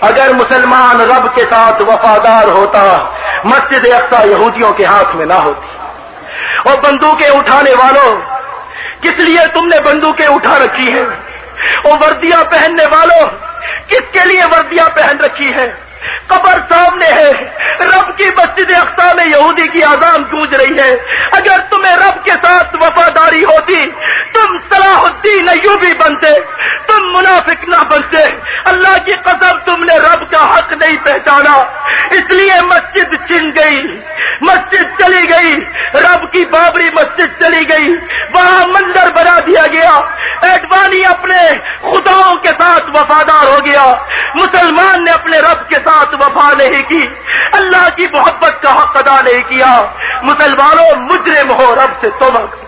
اگر مسلمان رب کے ساتھ وفادار ہوتا، مسجد اقسا یہودیوں کے ہاتھ میں نہ ہوتی۔ اور بندوقیں اٹھانے والوں، کس لیے تم نے بندوقیں اٹھا رکھی ہیں؟ اور وردیاں پہننے والوں، کس کے لیے وردیاں پہن رکھی ہیں؟ قبر سامنے ہے، رب کی مسجد اقسا میں یہودی کی آزام گونج رہی ہے۔ اگر تمہیں رب کے ساتھ وفاداری ہوتی، تم صلاح الدین ایوبی بنتے، تم منافق نہ بنتے۔ کی قدر تم نے رب کا حق نہیں پہچانا۔ اس لیے مسجد چن گئی۔ مسجد چلی گئی۔ رب کی بابری مسجد چلی گئی۔ وہاں مندر بنا دیا گیا۔ ایڈوانی اپنے خداؤں کے ساتھ وفادار ہو گیا۔ مسلمان نے اپنے رب کے ساتھ وفا نہیں کی۔ اللہ کی محبت کا حق ادا نہیں کیا۔ مسلمانوں، مجرم ہو رب سے توبہ۔